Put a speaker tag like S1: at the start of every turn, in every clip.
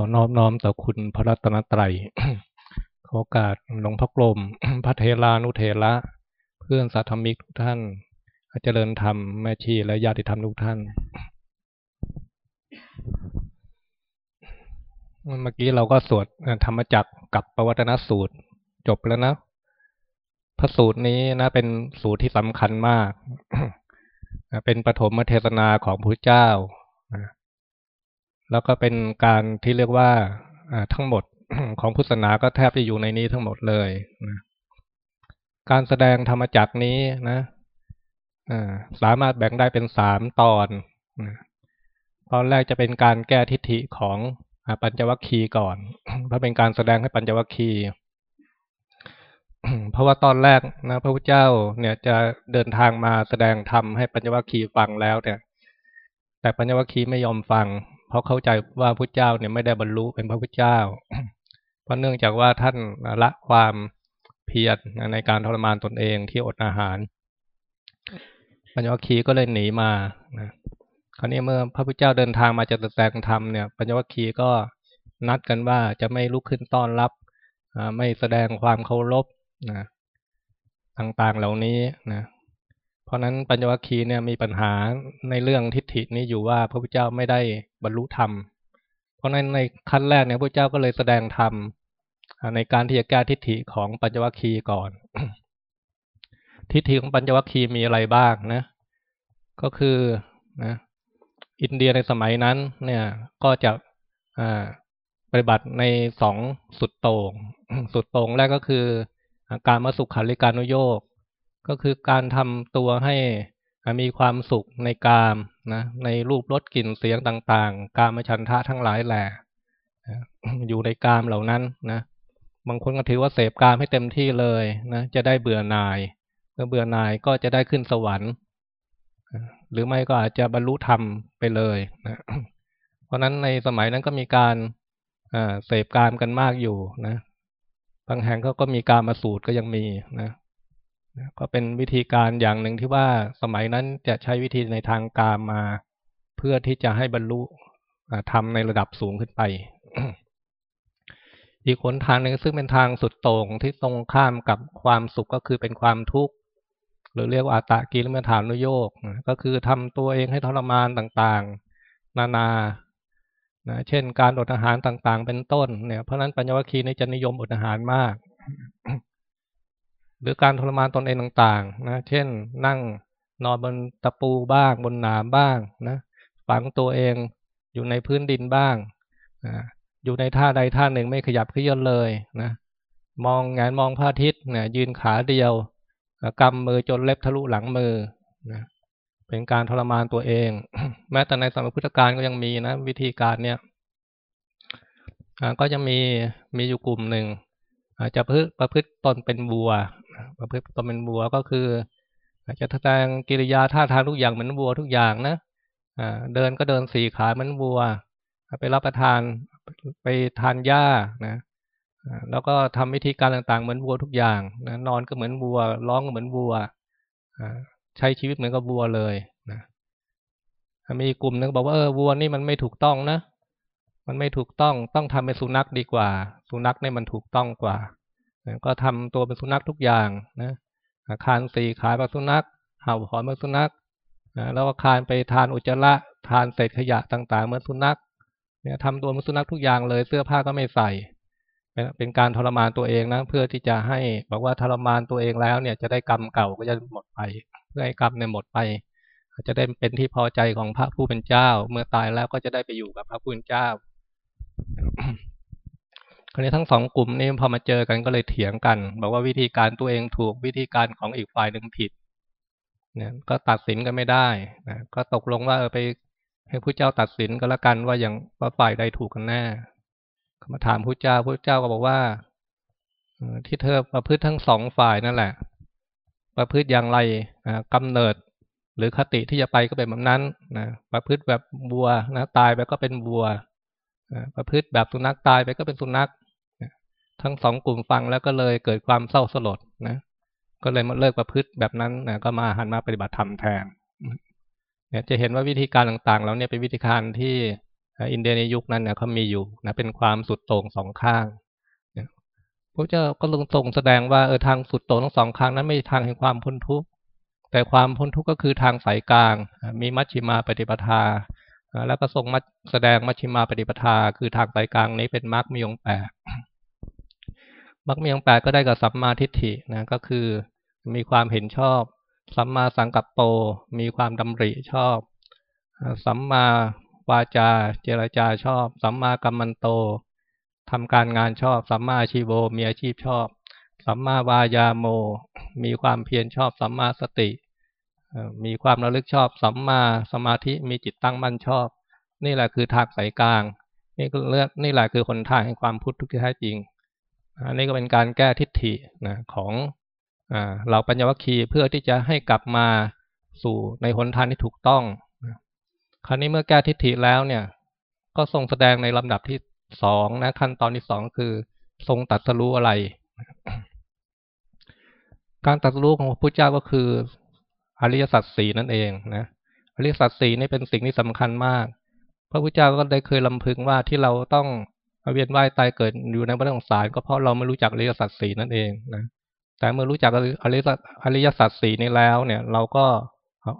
S1: ขอนอบน้อมต่อคุณพระรัตนตรัย ขอกาสหลวงพ่อกลม พระเทลานุเทระ เพื่อนสัตธมิกทุกท่าน อาจเจริญธรรม แม่ชีและญาติธรรมทุกท่าน เมื่อกี้เราก็สวดธรรมจักกับประวัตนสูตร จบแล้วนะ พระสูตรนี้นะเป็นสูตรที่สำคัญมาก เป็นปฐมเทศนาของพระเจ้า แล้วก็เป็นการที่เรียกว่าทั้งหมดของพุทธศาสนาก็แทบจะอยู่ในนี้ทั้งหมดเลยนะการแสดงธรรมจักนี้นะสามารถแบ่งได้เป็นสามตอนตอนแรกจะเป็นการแก้ทิฏฐิของปัญจวัคคีย์ก่อน เพราะเป็นการแสดงให้ปัญจวัคคีย์เพราะว่าตอนแรกนะพระพุทธเจ้าเนี่ยจะเดินทางมาแสดงธรรมให้ปัญจวัคคีย์ฟังแล้วเนี่ย แต่ปัญจวัคคีย์ไม่ยอมฟัง เพราะเข้าใจว่าพระเจ้าเนี่ยไม่ได้บรรลุเป็นพระพุทธเจ้า เพราะเนื่องจากว่าท่านละความเพียรในการทรมานตนเองที่อดอาหารปัญญวคีก็เลยหนีมานะคราวนี้เมื่อพระพุทธเจ้าเดินทางมาจะแสดงธรรมเนี่ยปัญญวคีก็นัดกันว่าจะไม่ลุกขึ้นต้อนรับไม่แสดงความเคารพนะต่างๆเหล่านี้นะ เพราะนั้นปัญญวัคคีเนี่ยมีปัญหาในเรื่องทิฏฐินี้อยู่ว่าพระพุทธเจ้าไม่ได้บรรลุธรรม เพราะนั้นในขั้นแรกเนี่ยพระเจ้าก็เลยแสดงธรรมในการที่จะแก้ทิฏฐิของปัญจวัคคีก่อน ทิฏฐิของปัญจวัคคีมีอะไรบ้างนะ ก็คือนะอินเดียในสมัยนั้นเนี่ยก็จะปฏิบัติในสองสุดโต่งสุดโต่งแรกก็คือการมาสุขขันลิการุโยก ก็คือการทำตัวให้มีความสุขในกามนะในรูปรสกลิ่นเสียงต่างๆ กามฉันทะทั้งหลายแหละอยู่ในกามเหล่านั้นนะบางคนก็ถือว่าเสพกามให้เต็มที่เลยนะจะได้เบื่อหน่ายเมื่อเบื่อหน่ายก็จะได้ขึ้นสวรรค์ หรือไม่ก็อาจจะบรรลุธรรมไปเลยนะเพราะนั้นในสมัยนั้นก็มีการเสพกามกันมากอยู่นะบางแห่งเขาก็มีการมาสูตรก็ยังมีนะ ก็เป็นวิธีการอย่างหนึ่งที่ว่าสมัยนั้นจะใช้วิธีในทางการมา เพื่อที่จะให้บรรลุทำในระดับสูงขึ้นไป อีกคนทางหนึ่งซึ่งเป็นทางสุดโต่งที่ตรงข้ามกับความสุขก็คือเป็นความทุกข์หรือเรียกว่าอัตตะกิลมฐานุโยกก็คือทำตัวเองให้ทรมานต่างๆ นานานะเช่นการอดอาหารต่างๆ เป็นต้นเนี่ยเพราะนั้นปัญญวัคคีย์นี่จะนิยมอดอาหารมาก หรือการทรมานตนเองต่างๆ นะ เช่น นั่งนอนบนตะปูบ้าง บนหนามบ้างนะฝังตัวเองอยู่ในพื้นดินบ้างอยู่ในท่าใดท่าหนึ่งไม่ขยับขยื่นเลยนะมองงานมองพระอาทิตย์นะยืนขาเดียวกำมือจนเล็บทะลุหลังมือนะเป็นการทรมานตัวเอง แม้แต่ในสมัยพุทธกาลก็ยังมีนะ วิธีการเนี่ยก็จะมีมีอยู่กลุ่มหนึ่งจะพฤประพฤติตนเป็นวัว ประพฤติตนเป็นวัวก็คือจะแสดงกิริยาท่าทางทุกอย่างเหมือนวัวทุกอย่างนะเดินก็เดินสี่ขาเหมือนวัว ไปรับประทานไปทานหญ้านะแล้วก็ทำวิธีการต่างๆ เหมือนวัวทุกอย่างนะนอนก็เหมือนวัว ร้องก็เหมือนวัวใช้ชีวิตเหมือนกับวัวเลยนะมีกลุ่มนึงบอกว่าเออวัวนี่มันไม่ถูกต้องนะ มันไม่ถูกต้องต้องทำเป็นสุนัขดีกว่า สุนัขนี่มันถูกต้องกว่า ก็ทำตัวเป็นสุนัขทุกอย่างนะคานสี่ขาเป็นสุนัขเห่าหอนเป็นสุนัขแล้วก็คานไปทานอุจจาระทานเศษขยะต่างๆเหมือนสุนัขเนี่ยทำตัวเป็นสุนัขทุกอย่างเลยเสื้อผ้าก็ไม่ใส่ เป็นการทรมานตัวเองนะเพื่อที่จะให้บอกว่าทรมานตัวเองแล้วเนี่ยจะได้กรรมเก่าก็จะหมดไป เพื่อให้กรรมเนี่ยหมดไปจะได้เป็นที่พอใจของพระผู้เป็นเจ้า เมื่อตายแล้วก็จะได้ไปอยู่กับพระผู้เป็นเจ้า ราวนี้ทั้งสองกลุ่มนี้พอมาเจอกันก็เลยเถียงกัน บอกว่าวิธีการตัวเองถูกวิธีการของอีกฝ่ายหนึ่งผิดเนี่ยก็ตัดสินกันไม่ได้นะก็ตกลงว่าเออไปให้ผู้เจ้าตัดสินก็แล้วกันว่าอย่างว่าฝ่ายใดถูกกันแน่มาถามผู้เจ้าผู้เจ้าก็บอกว่าที่เธอประพฤติทั้งสองฝ่ายนั่นแหละ ประพฤติอย่างไรกำเนิด หรือคติที่จะไปก็เป็นแบบนั้นนะประพฤติแบบบัวนะตายไปก็เป็นบัวประพฤติแบบสุนัขตายไปก็เป็นสุนัข ทั้งสองกลุ่มฟังแล้วก็เลยเกิดความเศร้าสลดนะ ก็เลยมาเลิกประพฤติแบบนั้นนะก็มาหันมาปฏิบัติธรรมแทนเนี่ยจะเห็นว่าวิธีการต่างๆ แล้วเนี่ยเป็นวิธีการที่อินเดียในยุคนั้นเนี่ยเขามีอยู่นะเป็นความสุดโต่งสองข้างพระเจ้าก็ลงทรงแสดงว่าเออทางสุดโต่งทั้งสองข้างนั้นไม่ใช่ทางแห่งความพ้นทุกข์แต่ความพ้นทุกข์ก็คือทางสายกลาง มีมัชชิมาปฏิปทา แล้วก็ทรงมาแสดงมัชชิมาปฏิปทา คือทางสายกลางนี้เป็นมรรคมีองแปด มรรคมีองแปดก็ได้กับสัมมาทิฏฐินะก็คือมีความเห็นชอบ สัมมาสังกัปโป มีความดำริชอบ สัมมาวาจา เจรจาชอบ สัมมากัมมันโตทำการงานชอบ สัมมาชีโวมีอาชีพชอบ สัมมาวายาโม มีความเพียรชอบ สัมมาสติ มีความระลึกชอบ สัมมาสมาธิมีจิตตั้งมั่นชอบ นี่แหละคือทางสายกลาง นี่เลือกนี่แหละคือคนทางแห่งความพุทธที่แท้จริง อันนี้ก็เป็นการแก้ทิฏฐินะของเราปัญญวัคคีย์เพื่อที่จะให้กลับมาสู่ในหนทางที่ถูกต้องคราวนี้เมื่อแก้ทิฏฐิแล้วเนี่ย ก็ทรงแสดงในลำดับที่สองนะขั้นตอนที่สองคือ ทรงตัดสรู้อะไร การตัดสรู้ของพระพุทธเจ้าก็คืออริยสัจสี่นั่นเองนะอริยสัจสี่นี่เป็นสิ่งที่สำคัญมาก พระพุทธเจ้าก็ได้เคยลำพึงว่าที่เราต้อง เวียนว่ายตายเกิดอยู่ในวัฏสงสารก็เพราะเราไม่รู้จักอริยสัจสี่นั่นเองนะแต่เมื่อรู้จักอริยสัจอริยสัจสี่นี้แล้วเนี่ย เราก็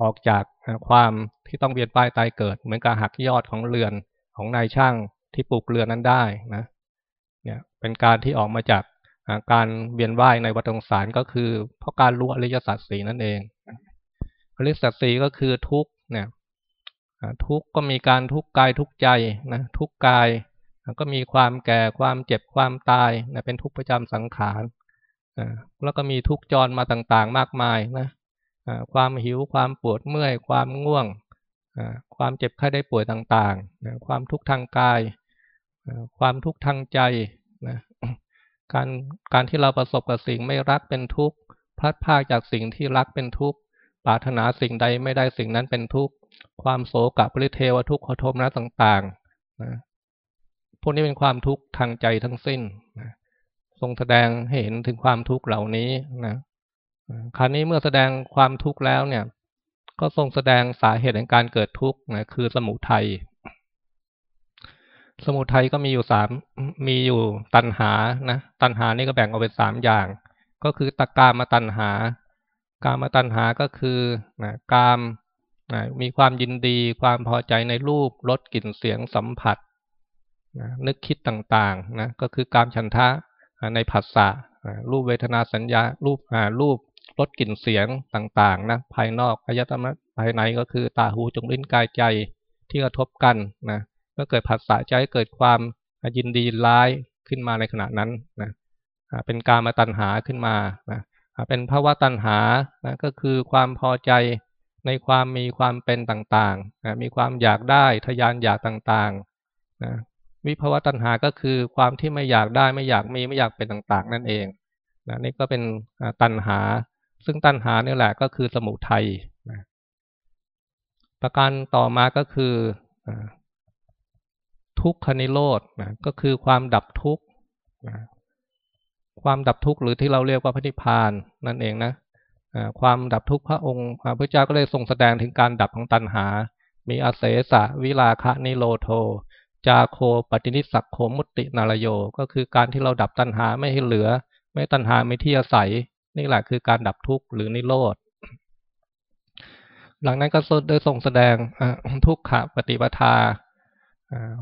S1: ออกจากความที่ต้องเวียนว่ายตายเกิด เหมือนการหักยอดของเรือนของนายช่างที่ปลูกเรือนนั้นได้นะเนี่ยเป็นการที่ออกมาจากการเวียนว่ายในวัฏสงสารก็คือ เพราะการรู้อริยสัจสี่นั่นเองอริยสัจสี่ก็คือทุกเนี่ยทุกก็มีการทุกกายทุกใจนะทุกกาย ก็มีความแก่ความเจ็บความตายนะเป็นทุกข์ประจำสังขารแล้วก็มีทุกจรมาต่างๆ มากมายนะความหิวความปวดเมื่อย ความง่วง ความเจ็บไข้ได้ป่วยต่างๆ ความทุกข์ทางกาย ความทุกข์ทางใจนะการการที่เราประสบกับสิ่งไม่รักเป็นทุกข์พลัดพรากจากสิ่งที่รักเป็นทุกข์ปรารถนาสิ่งใดไม่ได้สิ่งนั้นเป็นทุกข์ความโศกปริเทวทุกขโทมนะต่างๆนะ พวกนี้เป็นความทุกข์ทางใจทั้งสิ้นนะทรงแสดงให้เห็นถึงความทุกข์เหล่านี้นะคราวนี้เมื่อแสดงความทุกข์แล้วเนี่ย ก็ทรงแสดงสาเหตุแห่งการเกิดทุกข์นะคือสมุทัยสมุทัยก็มีอยู่สามมีอยู่ตัณหานะตัณหานี่ก็แบ่งออกเป็นสามอย่าง ก็คือตะกามาตัณหา กามาตัณหาก็คือนะกามนะมีความยินดี ความพอใจในรูปรสกลิ่นเสียงสัมผัส นะนึกคิดต่างๆนะก็คือกามฉันทะในผัสสะรูปเวทนาสัญญารูปรูปรสกลิ่นเสียงต่างๆนะภายนอกอายตนะภายในก็คือตาหูจงลิ้นกายใจที่กระทบกันนะก็เกิดผัสสะใจเกิดความยินดีร้ายขึ้นมาในขณะนั้นนะเป็นการมาตัณหาขึ้นมานะเป็นภาวะตัณหานะก็คือความพอใจในความมีความเป็นต่างๆนะมีความอยากได้ทยานอยากต่างๆนะ วิภาวะตัณหาก็คือความที่ไม่อยากได้ไม่อยากมีไม่อยากเป็นต่างๆ นั่นเองนะนี่ก็เป็นตัณหา ซึ่งตัณหานี่แหละก็คือสมุทัยนะประการต่อมาก็คือทุกขนิโรธนะก็คือความดับทุกข์นะความดับทุกข์หรือที่เราเรียกว่าพระนิพพานนั่นเองนะความดับทุกข์พระองค์พระพุทธเจ้าก็เลยทรงแสดงถึงการดับของตัณหา มีอาเสสะวิลาคะนิโรโท จาโคปฏินิสักโคมุตินารโย ก็คือการที่เราดับตัณหาไม่ให้เหลือ ไม่ตัณหาไม่ที่อาศัย นี่แหละคือการดับทุกข์หรือนิโรธหลังนั้นก็ได้ทรงแสดงทุกขะปฏิปทา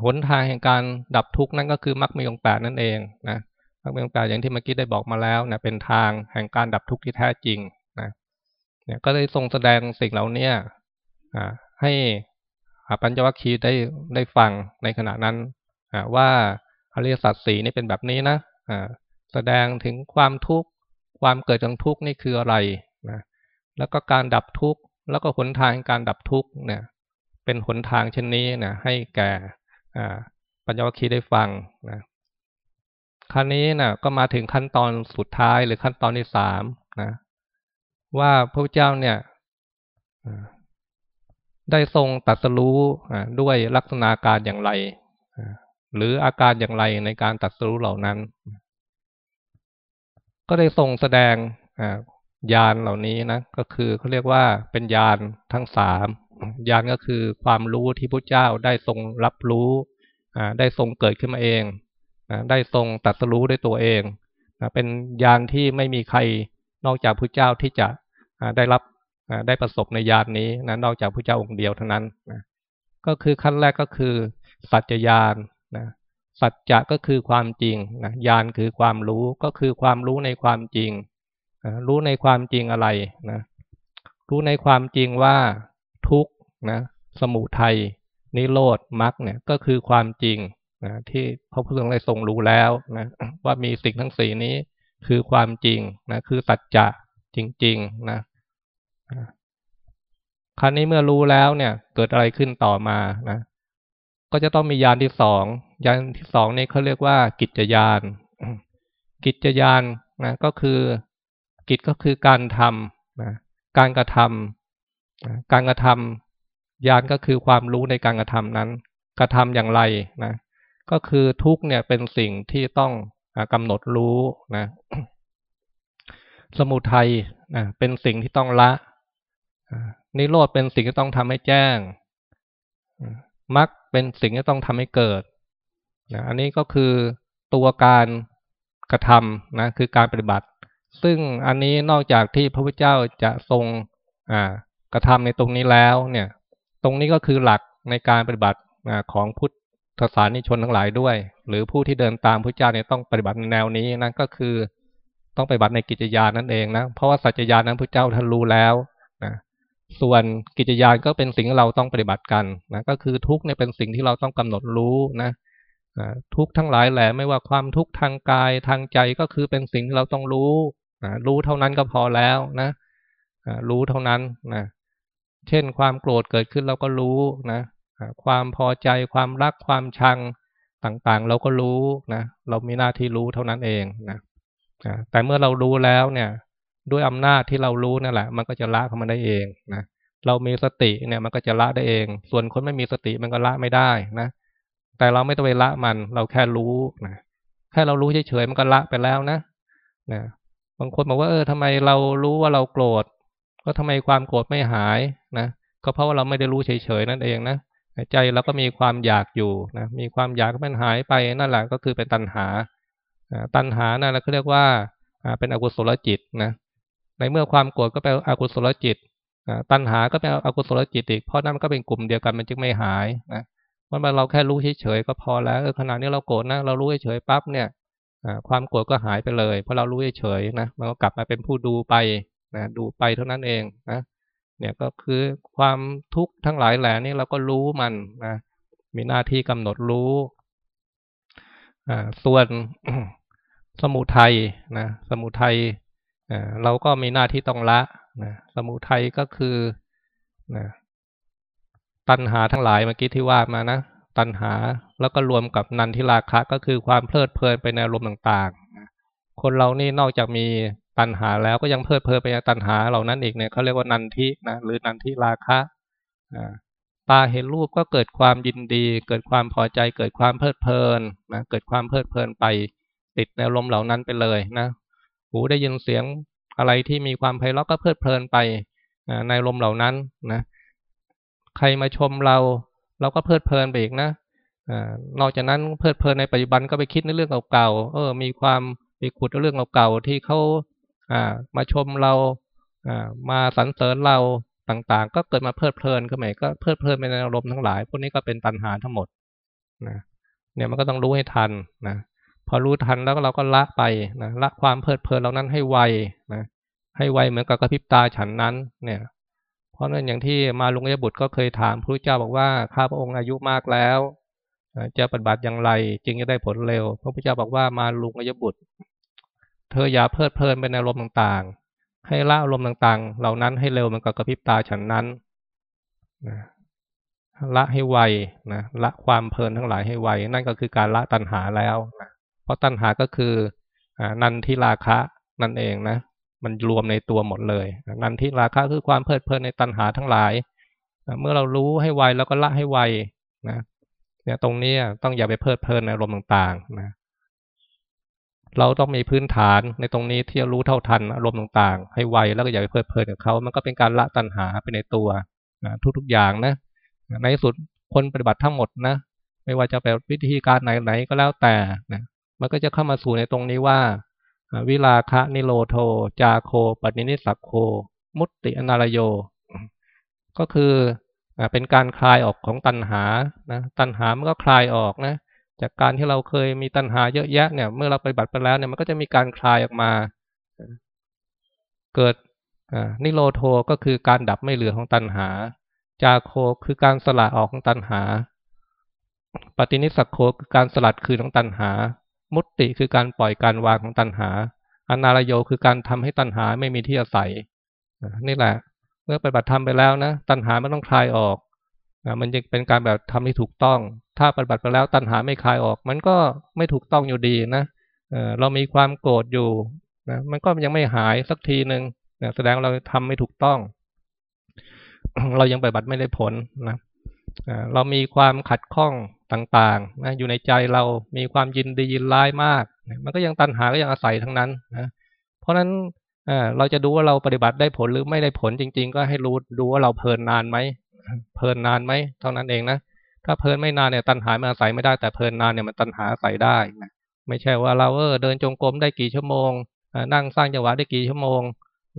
S1: หนทางแห่งการดับทุกข์นั่นก็คือมรรคมีองค์แปดนั่นเองนะมรรคมีองค์แปดอย่างที่เมื่อกี้ได้บอกมาแล้วนะเป็นทางแห่งการดับทุกข์ที่แท้จริงนะเนี่ยก็ได้ทรงแสดงสิ่งเหล่านี้ให้ ปัญจวัคคีย์ได้ได้ฟังในขณะนั้นว่าอริยสัจสี่นี่เป็นแบบนี้นะแสดงถึงความทุกข์ความเกิดจากทุกข์นี่คืออะไรนะแล้วก็การดับทุกข์แล้วก็หนทางการดับทุกข์เนี่ย เป็นหนทางเช่นนี้นะให้แก่ปัญจวัคคีย์ได้ฟังนะขั้นนี้นะก็มาถึงขั้นตอนสุดท้ายหรือขั้นตอนที่สามนะว่าพระเจ้าเนี่ย ได้ทรงตัดสรู้ด้วยลักษณะการอย่างไร หรืออาการอย่างไรในการตัดสรู้เหล่านั้น ก็ได้ทรงแสดงยานเหล่านี้นะ ก็คือเขาเรียกว่าเป็นยานทั้งสามญาณก็คือความรู้ที่พระเจ้าได้ทรงรับรู้ได้ทรงเกิดขึ้นมาเองได้ทรงตัดสรู้ด้วยตัวเองเป็นญาณที่ไม่มีใครนอกจากพระเจ้าที่จะได้รับ ได้ประสบในญาณนี้นะนอกจากพระเจ้าองค์เดียวเท่านั้นนะก็คือขั้นแรกก็คือ สัจญาณนะสัจจะก็คือความจริงนะญาณคือความรู้ก็คือความรู้ในความจริงรู้ในความจริงอะไรนะรู้ในความจริงว่าทุกนะสมุทัยนิโรธมรรคเนี่ยก็คือความจริงนะที่พระพุทธองค์ได้ทรงรู้แล้วนะว่ามีสิ่งทั้งสี่นี้คือความจริงนะคือสัจจะจริงๆนะ ครั้นี้เมื่อรู้แล้วเนี่ย เกิดอะไรขึ้นต่อมานะก็จะต้องมียานที่สองยานที่สองนี่เขาเรียกว่ากิจยานกิจยานนะก็คือกิจก็คือการทำนะการกระทำนะการกระทำยานก็คือความรู้ในการกระทำนั้น กระทำอย่างไรนะก็คือทุกเนี่ยเป็นสิ่งที่ต้องกำหนดรู้นะ สมุทัยนะเป็นสิ่งที่ต้องละ นิโรธเป็นสิ่งที่ต้องทำให้แจ้งมรรคเป็นสิ่งที่ต้องทำให้เกิดนะอันนี้ก็คือตัวการกระทำนะคือการปฏิบัติ ซึ่งอันนี้นอกจากที่พระพุทธเจ้าจะทรงกระทำในตรงนี้แล้วเนี่ย ตรงนี้ก็คือหลักในการปฏิบัติของพุทธศาสนิชนทั้งหลายด้วย หรือผู้ที่เดินตามพระเจ้าเนี่ยต้องปฏิบัติในแนวนี้นั่นก็คือต้องไปบัติในกิจญาณนั่นเองนะเพราะว่าสัจญาณนั้นพระเจ้าท่านรู้แล้ว ส่วนกิจญาณก็เป็นสิ่งที่เราต้องปฏิบัติกันนะก็คือทุกเนี่ยเป็นสิ่งที่เราต้องกำหนดรู้นะทุกทั้งหลายแหละไม่ว่าความทุกข์ทางกายทางใจก็คือเป็นสิ่งที่เราต้องรู้นะรู้เท่านั้นก็พอแล้วนะรู้เท่านั้นนะเช่นความโกรธเกิดขึ้นเราก็รู้นะความพอใจความรักความชังต่างๆ เราก็รู้นะเรามีหน้าที่รู้เท่านั้นเองนะแต่เมื่อเรารู้แล้วเนี่ย ด้วยอำนาจที่เรารู้นั่นแหละ มันก็จะละเข้ามาได้เองนะเรามีสติเนี่ยมันก็จะละได้เอง ส่วนคนไม่มีสติมันก็ละไม่ได้นะแต่เราไม่ต้องไปละมัน เราแค่รู้นะแค่เรารู้เฉยๆมันก็ละไปแล้วนะนะบางคนบอกว่าเออทำไมเรารู้ว่าเราโกรธก็ทำไมความโกรธไม่หายนะก็เพราะว่าเราไม่ได้รู้เฉยๆนั่นเองนะใจเราก็มีความอยากอยู่นะมีความอยากมันหายไปนั่นแหละก็คือเป็นตัณหาตัณหานั่นแหละเราเรียกว่าเป็นอกุศลจิตนะ ในเมื่อความโกรธก็เป็นอกุศลจิตตัณหาก็เป็นอกุศลจิตอีกเพราะนั่นก็เป็นกลุ่มเดียวกันมันจึงไม่หายนะเพราเราแค่รู้เฉยๆก็พอแล้วเออขณะนี้เราโกรธนะเรารู้เฉยๆปั๊บเนี่ยความโกรธก็หายไปเลยเพราะเรารู้เฉยๆนะมันก็กลับมาเป็นผู้ดูไปนะดูไปเท่านั้นเองนะเนี่ยก็คือความทุกข์ทั้งหลายแหล่นี่เราก็รู้มันนะมีหน้าที่กำหนดรู้อ่าส่วนสมุทัยนะสมุทัย เราก็มีหน้าที่ต้องละนะสมุทัยก็คือนะตัณหาทั้งหลายเมื่อกี้ที่ว่ามานะตัณหาแล้วก็รวมกับนันทิราคะก็คือความเพลิดเพลินไปในอารมณ์ต่างๆ คนเรานี่นอกจากมีตัณหาแล้วก็ยังเพลิดเพลินไปในตัณหาเหล่านั้นอีกเนี่ยเขาเรียกว่านันทินะหรือนันทิราคะตาเห็นรูปก็เกิดความยินดี เกิดความพอใจ เกิดความเพลิดเพลินนะเกิดความเพลิดเพลินไปติดในลมเหล่านั้นไปเลยนะ หูได้ยินเสียงอะไรที่มีความไพเราะก็เพลิดเพลินไปในลมเหล่านั้นนะใครมาชมเรา เราก็เพลิดเพลินไปอีกนะนอกจากนั้นเพลิดเพลินในปัจจุบันก็ไปคิดในเรื่องเก่าๆเออ มีความไปขุดเรื่องเก่าๆที่เขาอ่า มาชมเราอ่ามาสรรเสริญเราต่างๆ ก็เกิดมาเพลิดเพลินก็หมาก็เพลิดเพลินไปในอารมณ์ทั้งหลาย พวกนี้ก็เป็นตัณหาทั้งหมดนะเนี่ยมันก็ต้องรู้ให้ทันนะ พอรู้ทันแล้วเราก็ละไปนะละความเพลิดเพลินเหล่านั้นให้ไวนะให้ไวเหมือนกับกระพริบตาฉันนั้นเนี่ย เพราะนั้นอย่างที่มาลุงยบุตรก็เคยถามพระเจ้าบอกว่าข้าพระองค์อายุมากแล้วจะปฏิบัติอย่างไรจึงจะได้ผลเร็ว พระพุทธเจ้าบอกว่ามาลุงยบุตร เธออย่าเพลิดเพลินไปในอารมณ์ต่างๆ ให้ละอารมณ์ต่างๆ เหล่านั้นให้เร็วเหมันกับกระพริบตาฉันนั้นนะละให้ไวนะละความเพลินทั้งหลายให้ไว นั่นก็คือการละตัณหาแล้วนะ เพราะตัณหาก็คืออนันทิราคะนั่นเองนะ มันรวมในตัวหมดเลยนันทิราคะคือความเพลิดเพลินในตัณหาทั้งหลาย เมื่อเรารู้ให้ไวแล้วก็ละให้ไวนะเนี่ยตรงนี้ต้องอย่าไปเพลิดเพลินในอารมณ์ต่างๆนะเราต้องมีพื้นฐานในตรงนี้ที่จะรู้เท่าทันอารมณ์ต่างๆ ให้ไวแล้วก็อย่าไปเพลิดเพลินกับเขา มันก็เป็นการละตัณหาไปในตัวนะทุกๆอย่างนะ ในสุดคนปฏิบัติทั้งหมดนะ ไม่ว่าจะเป็นวิธีการไหนๆก็แล้วแต่นะ มันก็จะเข้ามาสู่ในตรงนี้ว่า วิลาคะนิโรโท จาโคปณินิสักโค มุตติอนารโย ก็คือเป็นการคลายออกของตัณหานะตัณหามันก็คลายออกนะ จากการที่เราเคยมีตัณหาเยอะแยะเนี่ย เมื่อเราไปบัติไปแล้วเนี่ยมันก็จะมีการคลายออกมา เกิดนิโรโทก็คือการดับไม่เหลือของตัณหา จาโคคือการสละออกของตัณหา ปฏินิสักโคคือการสลัดคืนของตัณหา มุตติคือการปล่อยการวางของตัณหา อนารโยคือการทำให้ตัณหาไม่มีที่อาศัยนี่แหละ เมื่อปฏิบัติธรรมไปแล้วนะ ตัณหาไม่ต้องคลายออกมันจะเป็นการแบบทำที่ถูกต้อง ถ้าปฏิบัติไปแล้วตัณหาไม่คลายออก มันก็ไม่ถูกต้องอยู่ดีนะเรามีความโกรธอยู่นะมันก็ยังไม่หายสักทีหนึ่งนะแสดงเราทำไม่ถูกต้อง เรายังปฏิบัติไม่ได้ผลนะเรามีความขัดข้อง ต่างๆนะอยู่ในใจเรามีความยินดียินร้ายมาก มันก็ยังตัณหาก็ยังอาศัยทั้งนั้นนะเพราะฉะนั้นเราจะดูว่าเราปฏิบัติได้ผลหรือไม่ได้ผลจริง ๆ ก็ให้รู้ดูว่าเราเพลินนานไหมเพลินนานไหมเท่านั้นเองนะถ้าเพลินไม่นานเนี่ยตัณหามันอาศัยไม่ได้แต่เพลินนานเนี่ยมันตัณหาอาศัยได้นะไม่ใช่ว่าเราเออเดินจงกรมได้กี่ชั่วโมงนั่งสร้างจังหวะได้กี่ชั่วโมง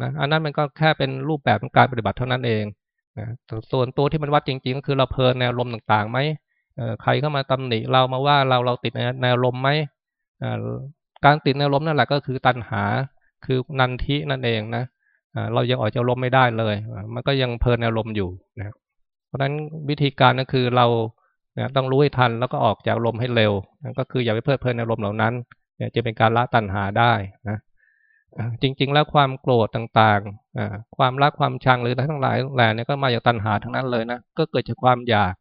S1: นะอันนั้นมันก็แค่เป็นรูปแบบของการปฏิบัติเท่านั้นเองนะส่วนตัวที่มันวัดจริง ๆ ก็คือเราเพลินในอารมณ์ต่างๆไหม ใครเข้ามาตำหนิเรามาว่าเราเราติดในอารมณ์ไหมการติดในอารมณ์นั่นแหละก็คือตัณหาคือนันทินั่นเองนะเรายังออกจากลมไม่ได้เลย มันก็ยังเพลินอารมณ์อยู่นะเพราะฉะนั้นวิธีการก็คือเราต้องรู้ให้ทันแล้วก็ออกจากลมให้เร็วก็คืออย่าไปเพลิดเพลินอารมณ์เหล่านั้นจะเป็นการละตัณหาได้นะจริง ๆ แล้วความโกรธต่างๆความรักความชังหรือทั้งหลายแหล่นี่ก็มาจากตัณหาทั้งนั้นเลยนะก็เกิดจากความอยาก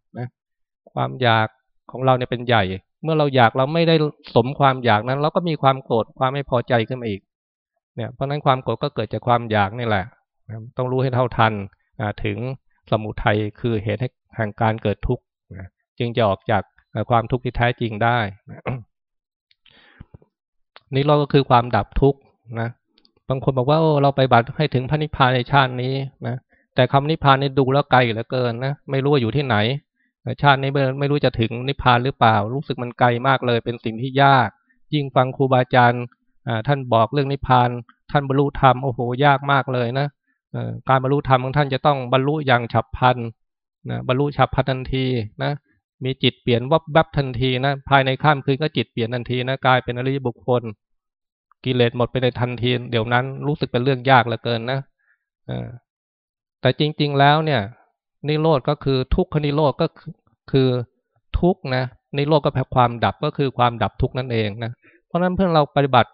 S1: ความอยากของเราเนี่ยเป็นใหญ่ เมื่อเราอยากเราไม่ได้สมความอยากนั้น เราก็มีความโกรธความไม่พอใจขึ้นมาอีก เนี่ย เพราะนั้นความโกรธก็เกิดจากความอยากนี่แหละ ต้องรู้ให้เท่าทันถึงสมุทัยคือเหตุแห่งการเกิดทุกข์จึงจะออกจากความทุกข์ที่แท้จริงได้นี่เราก็คือความดับทุกข์นะบางคนบอกว่าโอ้เราไปบัตรให้ถึงพระนิพพานในชาตินี้นะแต่คำนิพพานนี่ดูแล้วไกลเหลือเกินนะไม่รู้ว่าอยู่ที่ไหน ชาตินี้ไม่รู้จะถึงนิพพานหรือเปล่า รู้สึกมันไกลมากเลย เป็นสิ่งที่ยาก ยิ่งฟังครูบาอาจารย์ท่านบอกเรื่องนิพพาน ท่านบรรลุธรรมโอ้โหยากมากเลยนะการบรรลุธรรมของท่านจะต้องบรรลุอย่างฉับพลันนะบรรลุฉับพลันทันทีนะมีจิตเปลี่ยนวับวับทันทีนะภายในข้ามคืนก็จิตเปลี่ยนทันทีนะกลายเป็นอริยบุคคล กิเลสหมดไปในทันที เดี๋ยวนั้นรู้สึกเป็นเรื่องยากเหลือเกินนะแต่จริง ๆ แล้วเนี่ย นิโรธก็คือทุกขนิโรธก็คือทุกนะนิโรธก็แปลความดับก็คือความดับทุกนั่นเองนะเพราะฉะนั้นเพื่อเราปฏิบัติ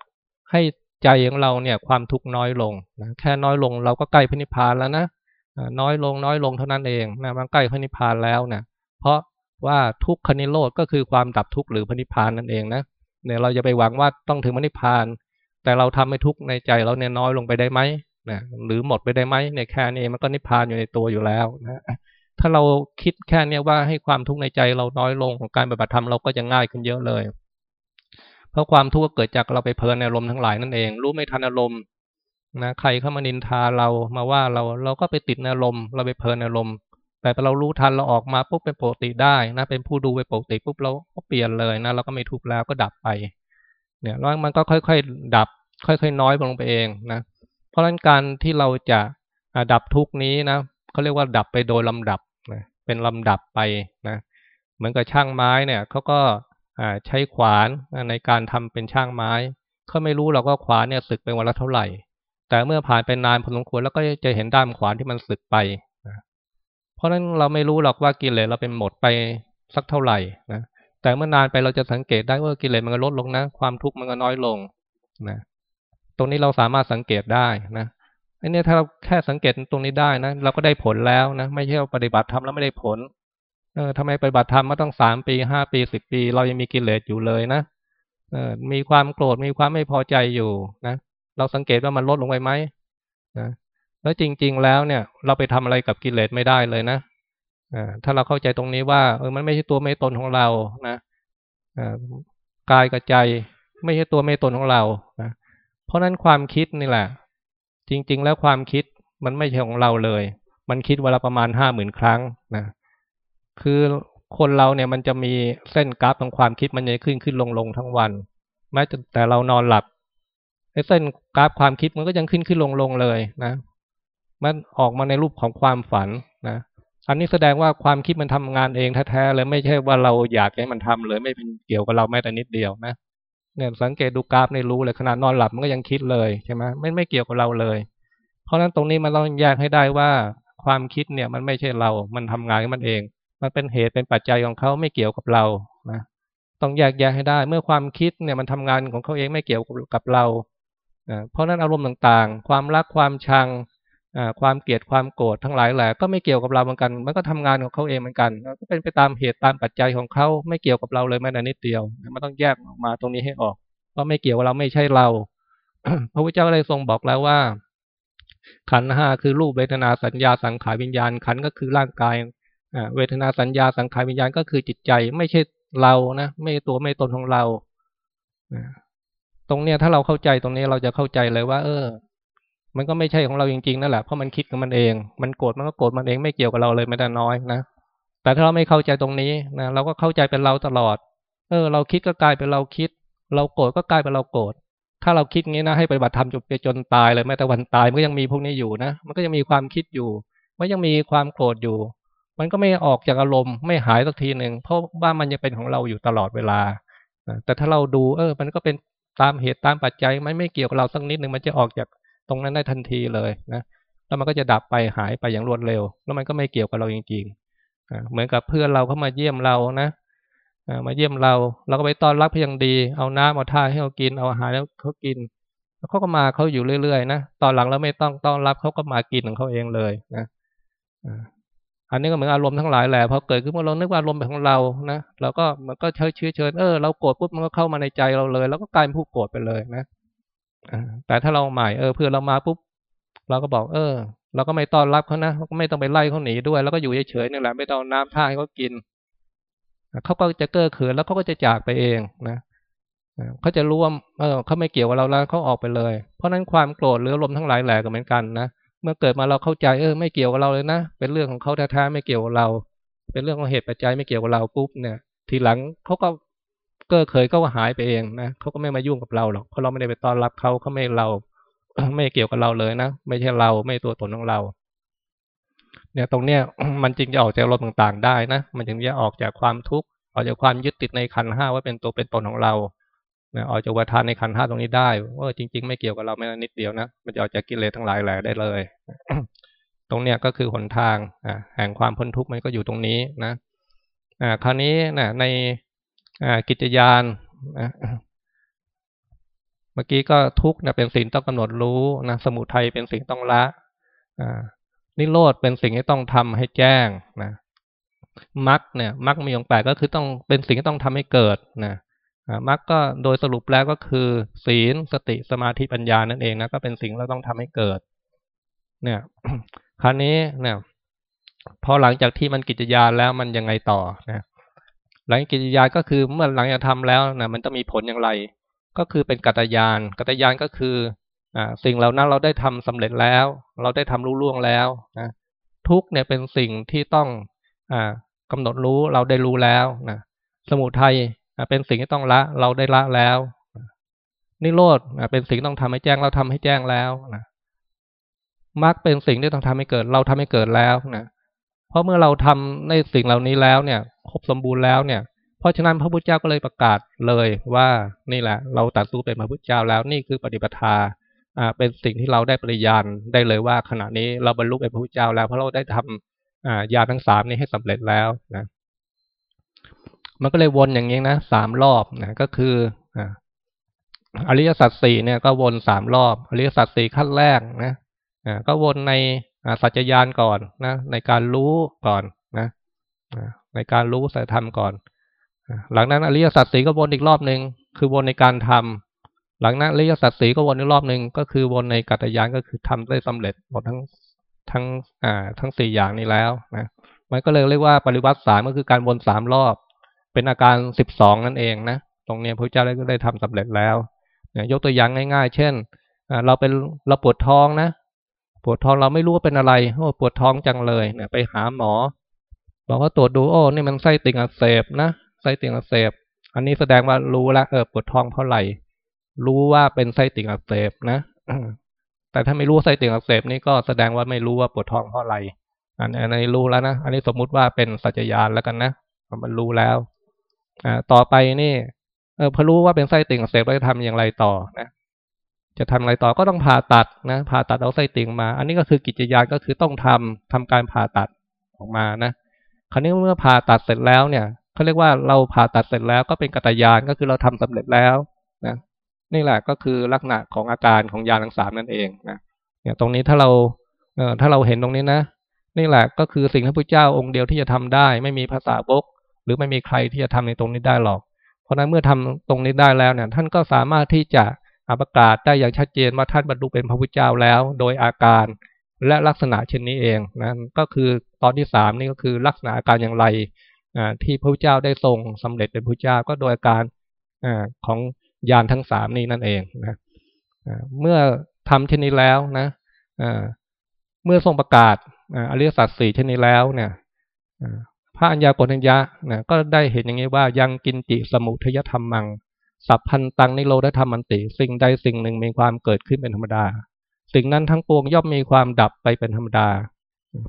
S1: ให้ใจของเราเนี่ยความทุกข์น้อยลงนะแค่น้อยลงเราก็ใกล้พระนิพพานแล้วนะน้อยลงน้อยลงเท่านั้นเองนะมันใกล้พระนิพพานแล้วนะเพราะว่าทุกขนิโรธก็คือความดับทุกข์หรือพระนิพพานนั่นเองนะเนี่ยเราจะไปหวังว่าต้องถึงพระนิพพาน แต่เราทำให้ทุกข์ในใจเราเนี่ยน้อยลงไปได้ไหม นะหรือหมดไปได้ไหมเนี่ยแค่นี้มันก็นิพพานอยู่ในตัวอยู่แล้วนะถ้าเราคิดแค่นี้ว่าให้ความทุกข์ในใจเราน้อยลงของการปฏิบัติธรรมเราก็จะง่ายขึ้นเยอะเลย เพราะความทุกข์เกิดจากเราไปเพลินในอารมณ์ทั้งหลายนั่นเอง รู้ไม่ทันอารมณ์นะใครเข้ามานินทาเรามาว่าเราเราก็ไปติดอารมณ์เราไปเพลินอารมณ์แต่เรารู้ทันเราออกมาปุ๊บเป็นปกติได้นะเป็นผู้ดูไปปกติปุ๊บเราก็เปลี่ยนเลยนะเราก็ไม่ทุกข์แล้วก็ดับไป เนี่ยแล้วมันก็ค่อยๆ ดับ ค่อย ๆ น้อยลงไปเองนะ เพราะฉะนั้นการที่เราจะดับทุกนี้นะเขาเรียกว่าดับไปโดยลำดับนะเป็นลำดับไปนะเหมือนกับช่างไม้เนี่ยเขาก็ใช้ขวานในการทำเป็นช่างไม้เขาไม่รู้เราก็ขวานเนี่ยสึกเป็นวันละเท่าไหร่ แต่เมื่อผ่านไปนานพอสมควรแล้วก็จะเห็นด้ามขวานที่มันสึกไปนะเพราะฉะนั้นเราไม่รู้หรอกว่ากิเลสเราเป็นหมดไปสักเท่าไหร่นะแต่เมื่อนานไปเราจะสังเกตได้ว่ากิเลสมันก็ลดลงนะ ความทุกข์มันก็น้อยลงนะ ตรงนี้เราสามารถสังเกตได้นะอันนี้ถ้าเราแค่สังเกตตรงนี้ได้นะเราก็ได้ผลแล้วนะไม่ใช่ว่าปฏิบัติทำแล้วไม่ได้ผล เออทำไมปฏิบัติธรรมาต้องสามปีห้าปีสิบปี เรายังมีกิเลสอยู่เลยนะเออมีความโกรธมีความไม่พอใจอยู่นะเราสังเกตว่ามันลดลงไปไหมนะแล้วจริง ๆ แล้วเนี่ย เราไปทำอะไรกับกิเลสไม่ได้เลยนะอถ้าเราเข้าใจตรงนี้ว่า เออมันไม่ใช่ตัวไม่ตนของเรานะกายกับใจ ไม่ใช่ตัวไม่ตนของเรานะ เพราะนั้นความคิดนี่แหละ จริง ๆ แล้วความคิดมันไม่ใช่ของเราเลย มันคิดเวลาประมาณห้าหมื่นครั้งนะคือคนเราเนี่ยมันจะมีเส้นกราฟของความคิดมันจะขึ้นขึ้นลงลงทั้งวัน แม้แต่เรานอนหลับไอ้เส้นกราฟความคิดมันก็ยังขึ้นขึ้นลงลงเลยนะมันออกมาในรูปของความฝันนะอันนี้แสดงว่าความคิดมันทำงานเองแท้ๆเลยไม่ใช่ว่าเราอยากให้มันทำเลย ไม่เป็นเกี่ยวกับเราแม้แต่นิดเดียวนะ เนี่ยสังเกตดูกราฟในรู้เลยขนาดนอนหลับมันก็ยังคิดเลยใช่ไหมไม่ไม่เกี่ยวกับเราเลย เพราะฉะนั้นตรงนี้มันต้องแยกให้ได้ว่าความคิดเนี่ยมันไม่ใช่เรา มันทำงานของมันเอง มันเป็นเหตุเป็นปัจจัยของเขาไม่เกี่ยวกับเรานะต้องแยกแยะให้ได้ เมื่อความคิดเนี่ยมันทำงานของเขาเองไม่เกี่ยวกับเรา เพราะนั้นอารมณ์ต่างๆ ความรักความชัง ความเกลียดความโกรธทั้งหลายแหละก็ไม่เกี่ยวกับเราเหมือนกัน มันก็ทำงานของเขาเองเหมือนกันก็เป็นไปตามเหตุตามปัจจัยของเขาไม่เกี่ยวกับเราเลยแม้แต่นิดเดียวมันต้องแยกออกมาตรงนี้ให้ออกว่าไม่เกี่ยวกับเราไม่ใช่เราพระพุทธเจ้าได้ทรงบอกแล้วว่า ขันห้าคือรูปเวทนาสัญญาสังขารวิญญาณ ขันก็คือร่างกายเวทนาสัญญาสังขารวิญญาณก็คือจิตใจ ไม่ใช่เรานะไม่ตัวไม่ตนของเราตรงเนี้ยถ้าเราเข้าใจตรงนี้เราจะเข้าใจเลยว่า เออ มันก็ไม่ใช่ของเราจริงๆนั่นแหละเพราะมันคิดกับมันเอง มันโกรธมันก็โกรธมันเองไม่เกี่ยวกับเราเลยแม้แต่น้อยนะแต่ถ้าเราไม่เข้าใจตรงนี้นะเราก็เข้าใจเป็นเราตลอด เออ เราคิดก็กลายเป็นเราคิด เราโกรธก็กลายเป็นเราโกรธถ้าเราคิดงี้นะให้ปฏิบัติธรรมจนไปจนตายเลยแม้แต่วันตายมันก็ยังมีพวกนี้อยู่นะมันก็ยังมีความคิดอยู่ มันยังมีความโกรธอยู่ มันก็ไม่ออกจากอารมณ์ไม่หายสักทีหนึ่งเพราะว่ามันยังเป็นของเราอยู่ตลอดเวลาแต่ถ้าเราดู เออ มันก็เป็นตามเหตุตามปัจจัยมันไม่เกี่ยวกับเราสักนิดหนึ่งมันจะออกจาก ตรงนั้นได้ทันทีเลยนะแล้วมันก็จะดับไปหายไปอย่างรวดเร็ว แล้วมันก็ไม่เกี่ยวกับเราจริงๆเหมือนกับเพื่อนเราเข้ามาเยี่ยมเรานะมาเยี่ยมเราเราก็ไปต้อนรับเพียงดี เอาน้ำเอาท่าให้เขากินเอาอาหารให้เขากินเขาก็มาเขาอยู่เรื่อยๆนะตอนหลังเราไม่ต้องต้อนรับเขาก็มากินของเขาเองเลยนะอันนี้ก็เหมือนอารมณ์ทั้งหลายแหละพอเกิดขึ้นมื่อเรานึกว่าอารมณ์เป็นของเรานะเราก็มันก็เชิญเชิญเออเราโกรธปุ๊บมันก็เข้ามาในใจเราเลย แล้วก็กลายเป็นผู้โกรธไปเลยนะ แต่ถ้าเราใหม่เออเพื่อเรามาปุ๊บเราก็บอก เออ เราก็ไม่ต้อนรับเขานะก็ไม่ต้องไปไล่เขาหนีด้วย แล้วก็อยู่เฉยๆนี่แหละไม่ต้องน้ำท่าให้เขากินเขาก็จะเก้อเขินแล้วเขาก็จะจากไปเองนะเขาจะร่วมเออเขาไม่เกี่ยวกับเราแล้วเขาออกไปเลย เพราะนั้นความโกรธหรือลมทั้งหลายแหล่ก็เหมือนกันนะเมื่อเกิดมาเราเข้าใจเออ ไม่เกี่ยวกับเราเลยนะเป็นเรื่องของเขาแท้ๆไม่เกี่ยวกับเรา เป็นเรื่องของเหตุปัจจัยไม่เกี่ยวกับเราปุ๊บเนี่ย ทีหลังเขาก็ เก้อเคยก็หายไปเองนะเขาก็ไม่มายุ่งกับเราหรอกเพราะเราไม่ได้ไปต้อนรับเขาเขาไม่เรา ไม่เกี่ยวกับเราเลยนะไม่ใช่เราไม่ตัวตนของเรา เนี่ยตรงเนี้ยมันจริงจะออกจากอารมณ์ต่างๆ ได้นะมันจึงจะออกจากความทุกข์ออกจากความยึดติดในขันห้าว่าเป็นตัวเป็นตนของเราเนี่ยออกจากวัฏานในขันห้าตรงนี้ได้ว่าจริง ๆ ไม่เกี่ยวกับเราแม้นิดเดียวนะมันจะออกจากกิเลสทั้งหลายแหล่ได้เลย ตรงเนี้ยก็คือหนทางอ่าแห่งความพ้นทุกข์มันก็อยู่ตรงนี้นะอ่าคราวนี้นะใน กิจยานนะเมื่อกี้ก็ทุกนะเป็นสิ่งต้องกำหนดรู้นะสมุทัยเป็นสิ่งต้องละนิโรธเป็นสิ่งที่ต้องทำให้แจ้งนะมรรคเนี่ยมรรคมีองค์แปดก็คือต้องเป็นสิ่งที่ต้องทำให้เกิดนะมรรคก็โดยสรุปแล้วก็คือ ศีลสติสมาธิปัญญานั่นเองนะก็เป็นสิ่งเราต้องทำให้เกิด เนี่ย คราวนี้เนี่ยพอหลังจากที่มันกิจยานแล้วมันยังไงต่อนะ หลังกิจยาก็คือเมื่อหลังจากทำแล้วนะมันจะมีผลอย่างไร ก็คือเป็นกัตยานกัตยานก็คืออ่าสิ่งเหล่านั้นเราได้ทำสำเร็จแล้ว เราได้ทำรู้ล่วงแล้วนะทุกเนี่ยเป็นสิ่งที่ต้องอ่ากำหนดรู้เราได้รู้แล้วนะสมุทัยเป็นสิ่งที่ต้องละเราได้ละแล้วนิโรธเป็นสิ่งต้องทำให้แจ้งเราทำให้แจ้งแล้วนะมรรคเป็นสิ่งที่ต้องทำให้เกิด เราทำให้เกิดแล้วนะเพราะเมื่อเราทำในสิ่งเหล่านี้แล้วเนี่ย ครบสมบูรณ์แล้วเนี่ย เพราะฉะนั้นพระพุทธเจ้าก็เลยประกาศเลยว่านี่แหละ เราตัดสู้เป็นพระพุทธเจ้าแล้วนี่คือปฏิปทาอ่าเป็นสิ่งที่เราได้ปริญาณได้เลยว่าขณะนี้เราบรรลุเป็นพระพุทธเจ้าแล้วเพราะเราได้ทำอ่ายาทั้งสามนี้ให้สำเร็จแล้วนะมันก็เลยวนอย่างนี้นะสามรอบนะก็คืออ่าอริยสัจสี่เนี่ยก็วนสามรอบ อริยสัจสี่ขั้นแรกนะอ่าก็วนในสัจจญานก่อนนะ ในการรู้ก่อนนะ ในการรู้สัจธรรมก่อน หลังนั้นอริยสัจสีก็วนอีกรอบหนึ่งคือวนในการทำหลังนั้นอริยสัจสีก็วนอีกรอบหนึ่งก็คือวนในกัตยานก็คือทำได้สำเร็จหมดทั้งทั้งอ่าทั้งสี่อย่างนี้แล้วนะมันก็เลยเรียกว่าปริวัติสามก็คือการวนสามรอบ เป็นอาการสิบสองนั่นเองนะตรงนี้พระเจ้าได้ได้ทำสำเร็จแล้วเนี่ยกตัวอย่างง่าย ๆ เช่นเราเป็นเราปวดท้องนะ ปวดท้องเราไม่รู้ว่าเป็นอะไรโอ้ปวดท้องจังเลยเนี่ยไปหาหมอ บอกว่าตรวจดูโอ้นี่มันไส้ติ่งอักเสบนะไส้ติ่งอักเสบ อันนี้แสดงว่ารู้แล้วเออปวดท้องเพราะอะไรรู้ว่าเป็นไส้ติ่งอักเสบนะแต่ถ้าไม่รู้ไส้ติ่งอักเสบนี่ก็แสดงว่าไม่รู้ว่าปวดท้องเพราะอะไร อันนี้รู้แล้วนะ อันนี้สมมุติว่าเป็นสัจญาณแล้วกันนะมันรู้แล้ว อ่า ต่อไปนี่ เออพอรู้ว่าเป็นไส้ติ่งอักเสบเราจะทำอย่างไรต่อนะจะทำอะไรต่อก็ต้องผ่าตัดนะผ่าตัดเอาไส้ติ่งมา อันนี้ก็คือกิจยานก็คือต้องทำทำการผ่าตัดออกมานะ คราวนี้เมื่อผ่าตัดเสร็จแล้วเนี่ยเขาเรียกว่าเราผ่าตัดเสร็จแล้วก็เป็นกตยานก็คือเราทำสำเร็จแล้วนะนี่แหละก็คือลักษณะของอาการของยาทั้งสามนั่นเองนะเนี่ยตรงนี้ถ้าเราเอ่อถ้าเราเห็นตรงนี้นะนี่แหละก็คือสิ่งที่พระเจ้าองค์เดียวที่จะทำได้ ไม่มีภาษาบก หรือไม่มีใครที่จะทำในตรงนี้ได้หรอก เพราะนั้นเมื่อทำตรงนี้ได้แล้วเนี่ย ท่านก็สามารถที่จะประกาศได้อย่างชัดเจนว่าท่านบรรลุเป็นพระพุทธเจ้าแล้ว โดยอาการและลักษณะเช่นนี้เองนะก็คือ ตอนที่สามนี่ก็คือลักษณะอาการอย่างไรที่พระพุทธเจ้าได้ทรงสำเร็จเป็นพระเจ้าก็โดยอาการของยานทั้งสามนี้นั่นเองนะเมื่อทำเช่นนี้แล้วนะเมื่อทรงประกาศอริยสัจสี่เช่นนี้แล้วเนี่ยพระอัญญาโกณัญญะนะก็ได้เห็นอย่างนี้ว่ายังกินจิสมุทยธรรมมัง สัพพันตังนิโรธธรรมันติ สิ่งใดสิ่งหนึ่งมีความเกิดขึ้นเป็นธรรมดา สิ่งนั้นทั้งปวงย่อมมีความดับไปเป็นธรรมดา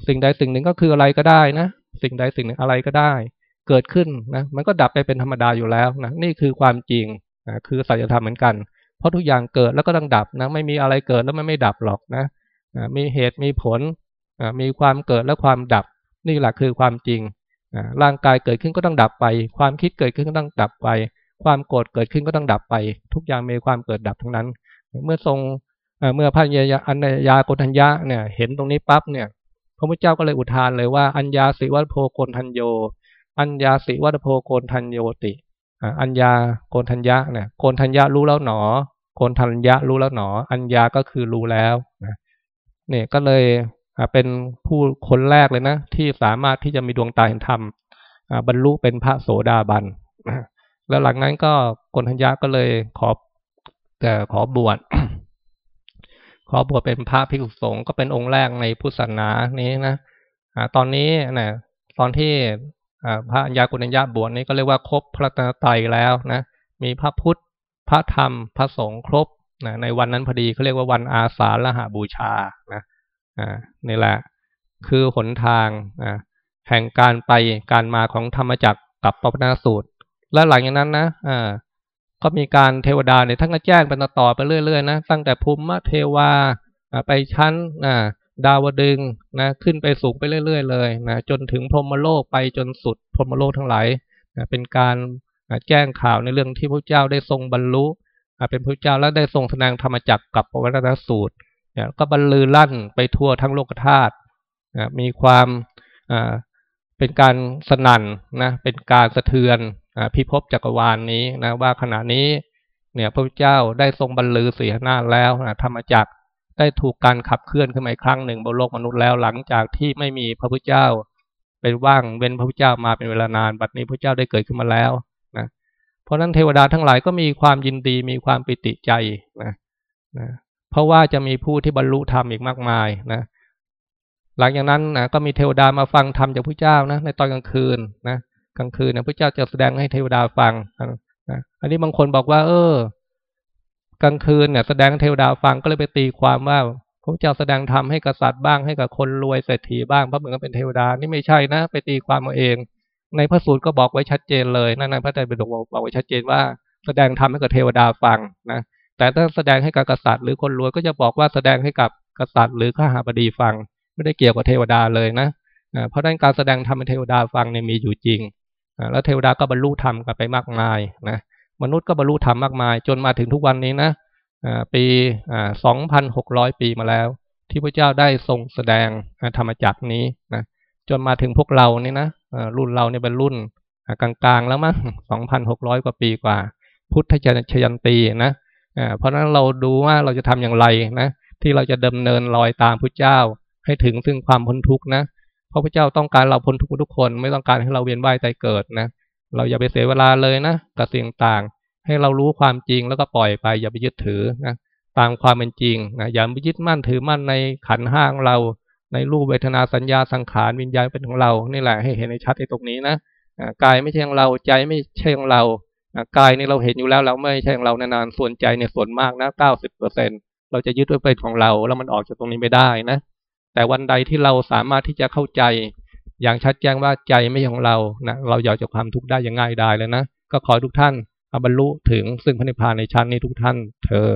S1: สิ่งใดสิ่งหนึ่งก็คืออะไรก็ได้นะสิ่งใดสิ่งหนึ่งอะไรก็ได้ เกิดขึ้นนะมันก็ดับไปเป็นธรรมดาอยู่แล้วนะนี่คือความจริงนะคือสัจธรรมเหมือนกัน เพราะทุกอย่างเกิดแล้วก็ต้องดับนะไม่มีอะไรเกิดแล้วมันไม่ดับหรอกนะมีเหตุมีผลมีความเกิดและความดับ นี่แหละคือความจริงร่างกายเกิดขึ้นก็ต้องดับไป ความคิดเกิดขึ้นก็ต้องดับไป ความโกรธเกิดขึ้นก็ต้องดับไป ทุกอย่างมีความเกิดดับทั้งนั้น เมื่อทรงเมื่อพระยาอัญญาโกทัญญะเนี่ยเห็นตรงนี้ปั๊บเนี่ย ระพุทธเจ้าก็เลยอุทานเลยว่า อัญญาสิวัตโพโกนทัญโย อัญญาสิวัตโพโกนทัญโยติ อัญญาโกนทัญญะเนี่ยโกนทัญญะรู้แล้วหนอโกนทัญญะรู้แล้วหนอ อัญญาก็คือรู้แล้วนะเนี่ยก็เลยเป็นผู้คนแรกเลยนะ ที่สามารถที่จะมีดวงตาเห็นธรรมบรรลุเป็นพระโสดาบันแล้วหลังนั้นก็กนทัญญาก็เลยขอแต่ขอบวช ขอบวชเป็นพระภิกษุสงฆ์ก็เป็นองค์แรกในพุทธศาสนานี้นะตอนนี้นะตอนที่พระัญญากุณัญญาบวชนี้ก็เรียกว่าครบพระตนตรัยแล้วนะมีพระพุทธพระธรรมพระสงฆ์ครบนะในวันนั้นพอดีเขาเรียกว่าวันอาสาฬหาบูชานะอ่านี่แหละ คือหนทางอ่าแห่งการไปการมาของธรรมจักรกับปปนาสูตร และหลังจากนั้นนะอ่า ก็มีการเทวดาเนี่ยท่านก็แจ้งเป็นต่อไปเรื่อยๆนะตั้งแต่ภูมิเทวาไปชั้นดาวดึงนะขึ้นไปสูงไปเรื่อย ๆ เลยนะจนถึงพรหมโลกไปจนสุดพรหมโลกทั้งหลายนะเป็นการแจ้งข่าวในเรื่องที่พระเจ้าได้ทรงบรรลุเป็นพระเจ้าและได้ทรงแสดงธรรมจักรกับปวัตนสูตรก็บรรลือลั่นไปทั่วทั้งโลกธาตุมีความเป็นการสนั่นนะเป็นการสะเทือน พิภพจักรวาลนนี้นะว่าขณะนี้เนี่ยพระพุทธเจ้าได้ทรงบรรลือสีหน้าแล้วนะธรรมจักรได้ถูกการขับเคลื่อนขึ้นมาอีกครั้งหนึ่งบนโลกมนุษย์แล้วหลังจากที่ไม่มีพระพุทธเจ้า เป็นว่างเว้นพระพุทธเจ้ามาเป็นเวลานาน บัดนี้พระเจ้าได้เกิดขึ้นมาแล้วนะเพราะนั้นเทวดาทั้งหลายก็มีความยินดีมีความปิติใจนะนะเพราะว่าจะมีผู้ที่บรรลุธรรมอีกมากมายนะหลังจากนั้นนะก็มีเทวดามาฟังธรรมจากพระเจ้านะในตอนกลางคืนนะ กลางคืนนะพระเจ้าจะแสดงให้เทวดาฟังนะอันนี้บางคนบอกว่า เออ กลางคืนเนี่ยแสดงเทวดาฟังก็เลยไปตีความว่าพระเจ้าแสดงธรรมให้กษัตริย์บ้างให้กับคนรวยเศรษฐีบ้างเพราะเหมือนกับเป็นเทวดานี่ไม่ใช่นะ ไปตีความมาเอง ในพระสูตรก็บอกไว้ชัดเจนเลยนั่นในพระไตรปิฎกบอกไว้ชัดเจนว่า แสดงธรรมให้กับเทวดาฟังนะแต่ถ้าแสดงให้กับกษัตริย์หรือคนรวยก็จะบอกว่าแสดงให้กับกษัตริย์หรือข้าหาบดีฟัง ไม่ได้เกี่ยวกับเทวดาเลยนะเพราะนั้นการแสดงธรรมให้เทวดาฟังเนี่ยมีอยู่จริง แล้วเทวดาก็บรรลุธรรมกันไปมากมายนะมนุษย์ก็บรรลุธรรมมากมาย จนมาถึงทุกวันนี้นะปีสองพันหกร้อยปีมาแล้ว ที่พระเจ้าได้ทรงแสดงธรรมจักนี้นะจนมาถึงพวกเรานี่นะรุ่นเราเนี่ยเป็นรุ่นกลางๆแล้วมั้งสองพันหกร้อยกว่าปีกว่า พุทธชยันตีนะเพราะนั้นเราดูว่าเราจะทำอย่างไรนะที่เราจะดำเนินรอยตามพระเจ้าให้ถึงซึ่งความพ้นทุกข์นะ พราะพระเจ้าต้องการเราพ้นทุกข์ทุกคน ไม่ต้องการให้เราเวียนว่ายตายเกิดนะเราอย่าไปเสียเวลาเลยนะกับสิ่งต่าง ให้เรารู้ความจริงแล้วก็ปล่อยไป อย่าไปยึดถือนะตามความเป็นจริงนะอย่าไปยึดมั่นถือมั่นในขันห้างเรา ในรูปเวทนาสัญญาสังขารวิญญาณเป็นของเรานี่แหละให้เห็นในชัดในตรงนี้นะกายไม่ใช่ของเราใจไม่ใช่ของเรากายนี่เราเห็นอยู่แล้วเราไม่ใช่ของเรานานๆส่วนใจเนี่ยส่วนมากนะเก้าสิบเปอร์เซ็นเราจะยึดไว้เป็นของเรา แล้วมันออกจากตรงนี้ไม่ได้นะ แต่วันใดที่เราสามารถที่จะเข้าใจ อย่างชัดแจ้งว่าใจไม่ของเรานะเราอยากจะความทุกข์ได้อย่างง่ายได้เลยนะ ก็ขอทุกท่านบรรลุถึงซึ่งพระนิพพานในชั้นนี้ทุกท่านเทอ